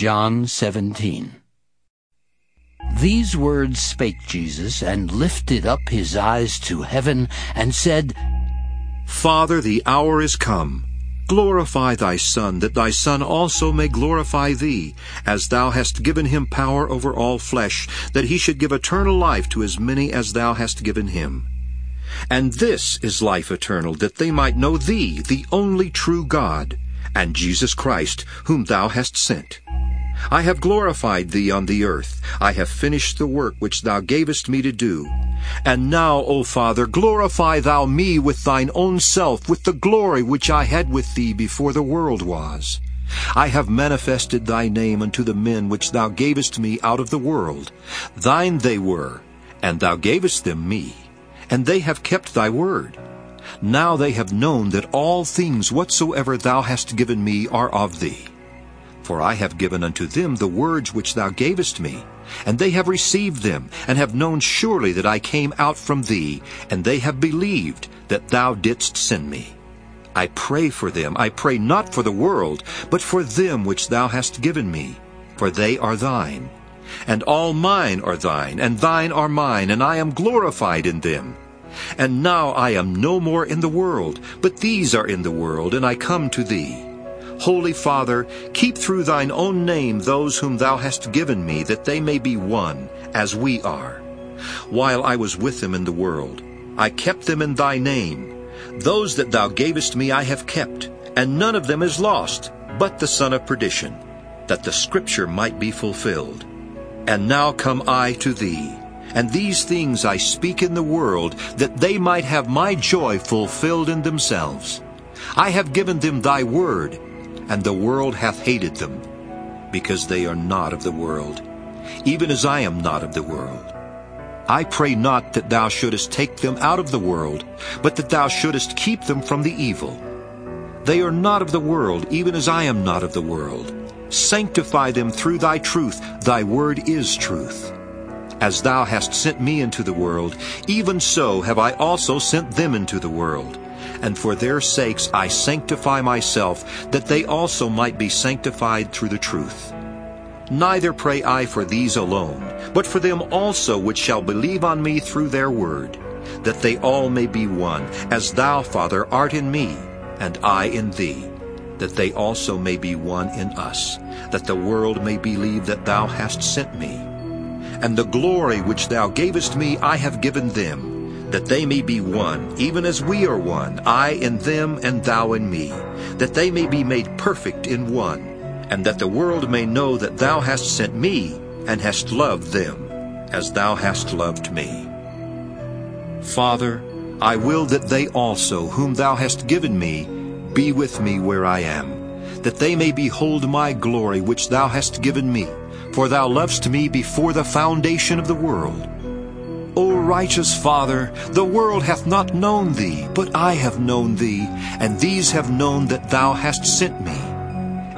John 17. These words spake Jesus, and lifted up his eyes to heaven, and said, Father, the hour is come. Glorify thy Son, that thy Son also may glorify thee, as thou hast given him power over all flesh, that he should give eternal life to as many as thou hast given him. And this is life eternal, that they might know thee, the only true God, and Jesus Christ, whom thou hast sent. I have glorified thee on the earth. I have finished the work which thou gavest me to do. And now, O Father, glorify thou me with thine own self, with the glory which I had with thee before the world was. I have manifested thy name unto the men which thou gavest me out of the world. Thine they were, and thou gavest them me, and they have kept thy word. Now they have known that all things whatsoever thou hast given me are of thee. For I have given unto them the words which thou gavest me, and they have received them, and have known surely that I came out from thee, and they have believed that thou didst send me. I pray for them, I pray not for the world, but for them which thou hast given me, for they are thine. And all mine are thine, and thine are mine, and I am glorified in them. And now I am no more in the world, but these are in the world, and I come to thee. Holy Father, keep through thine own name those whom thou hast given me, that they may be one, as we are. While I was with them in the world, I kept them in thy name. Those that thou gavest me I have kept, and none of them is lost, but the son of perdition, that the scripture might be fulfilled. And now come I to thee, and these things I speak in the world, that they might have my joy fulfilled in themselves. I have given them thy word, and the world hath hated them, because they are not of the world, even as I am not of the world. I pray not that thou shouldest take them out of the world, but that thou shouldest keep them from the evil. They are not of the world, even as I am not of the world. Sanctify them through thy truth. Thy word is truth. As thou hast sent me into the world, even so have I also sent them into the world and for their sakes I sanctify myself, that they also might be sanctified through the truth. Neither pray I for these alone, but for them also which shall believe on me through their word, that they all may be one, as thou, Father, art in me, and I in thee, that they also may be one in us, that the world may believe that thou hast sent me. And the glory which thou gavest me I have given them, that they may be one, even as we are one, I in them and thou in me, that they may be made perfect in one, and that the world may know that thou hast sent me and hast loved them, as thou hast loved me. Father, I will that they also, whom thou hast given me, be with me where I am, that they may behold my glory which thou hast given me, for thou lovest me before the foundation of the world. O righteous Father, the world hath not known thee, but I have known thee, and these have known that thou hast sent me.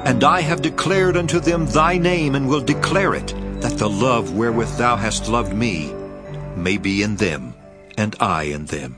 And I have declared unto them thy name, and will declare it, that the love wherewith thou hast loved me may be in them, and I in them.